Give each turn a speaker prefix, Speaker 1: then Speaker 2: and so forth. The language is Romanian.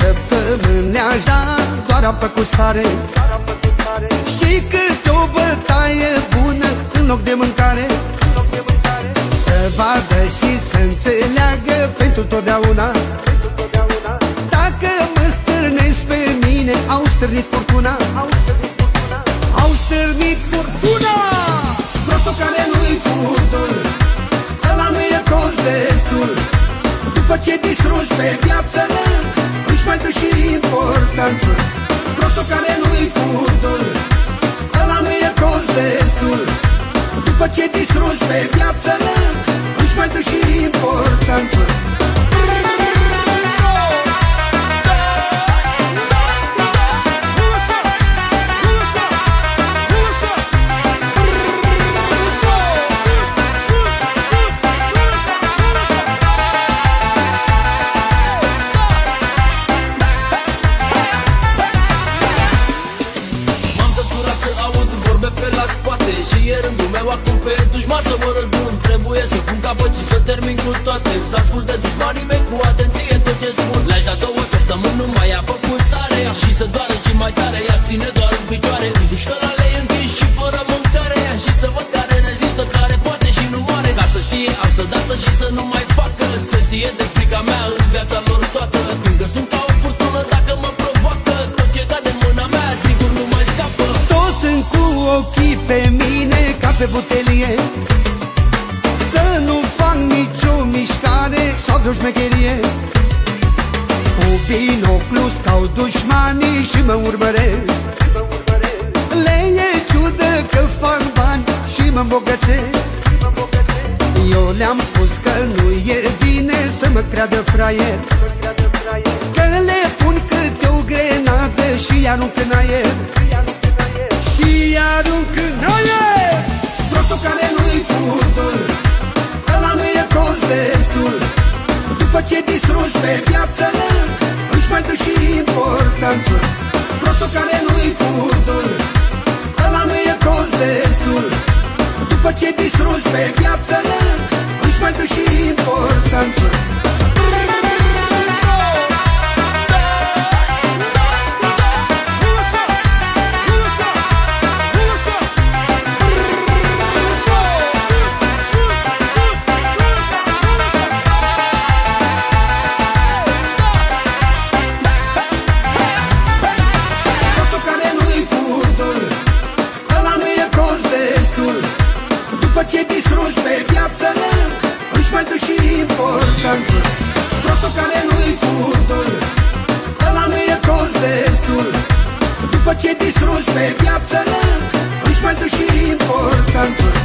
Speaker 1: săptămâni ne-aș da doar apă cu sare. Și câte o bătaie bună în loc de mâncare. Să vadă și să înțeleagă pentru totdeauna. Dacă mă stârnesc pe mine, au stârnit furtuna. Au stârnit furtuna! Prostul care nu-i furtul Ăla nu e cost destul După ce distrugi pe viață importanță Prostul care nu-i furtul Ăla nu e cost destul După ce distrugi pe viață Își mai dă și importanță
Speaker 2: spate Și e rândul meu acum pe dușman să mă răzbun. Trebuie să pun capăt și să termin cu toate. Să ascult de dușmanii mei cu atenție tot ce spun. Le-aș da două săptămâni, nu mai apă cu stare Și să doară și mai tare, ea ține doar în picioare. Dușcălale închis și fără mâncare. Și să văd care rezistă, care poate și nu moare. Ca să știe altă dată și să nu mai facă. Să știe de frica mea în viața lor toată. Când că sunt ca o furtună dacă mă provoacă Tot ce cade în mâna mea sigur nu mai scapă.
Speaker 1: Toți sunt cu ochii pe mine. ca pe butelie. Să nu fac nicio mișcare sau vreo șmecherie. Cu binoclu stau dușmanii și mă urmăresc. Le e ciudă că fac bani și mă îmbogățesc. Eu le-am spus că nu e bine să mă creadă fraier Că le pun câte o grenadă și arunc în aer. Și arunc în aer viață Își mai dă și importanță. Prostul care nu-i furtul Ăla nu e cost destul ce distrugi pe viață Își mai dă și importanță. Prostul care nu-i furtul Ăla nu e cost destul. După ce distrugi pe viață Își mai dă și importanță